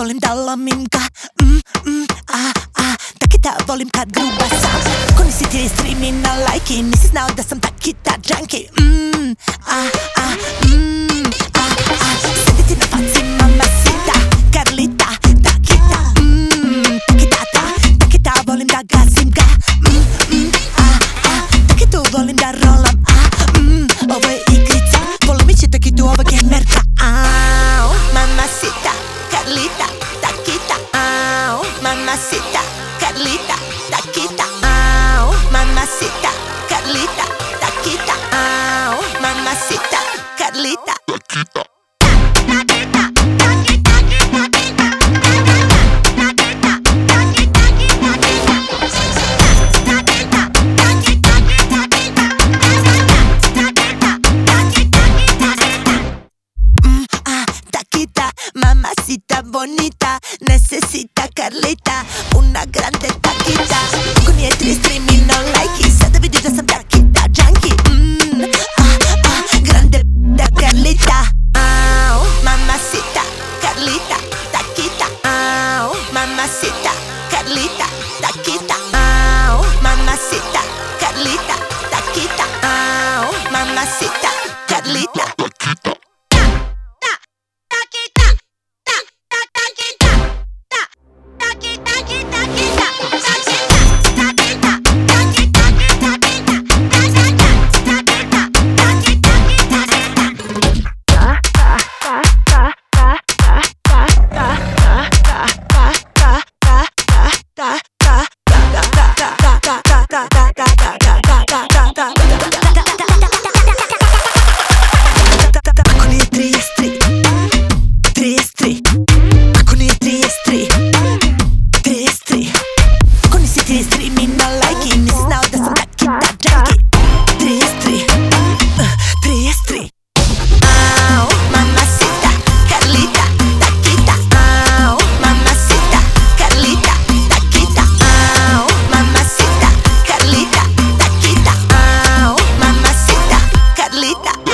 volim da lomim ga mm, mm, a, a Takita volim kad gruba sam Ko nisi ti streami na lajki Nisi znao da sam takita junkie mm, a, a, mamacita, Carlita, takita Au, mamacita, Carlita, takita Au, mamacita, Carlita. Ah, Carlita, una grande taquita. Con nije tri streami no like Sada vidiš da sam taquita junkie mm, ah, ah, Grande da Carlita. Au, mamacita, Carlita, taquita. Au, mamacita, Carlita, taquita. Au, mamacita, Carlita, taquita. Au, mamacita, Lita.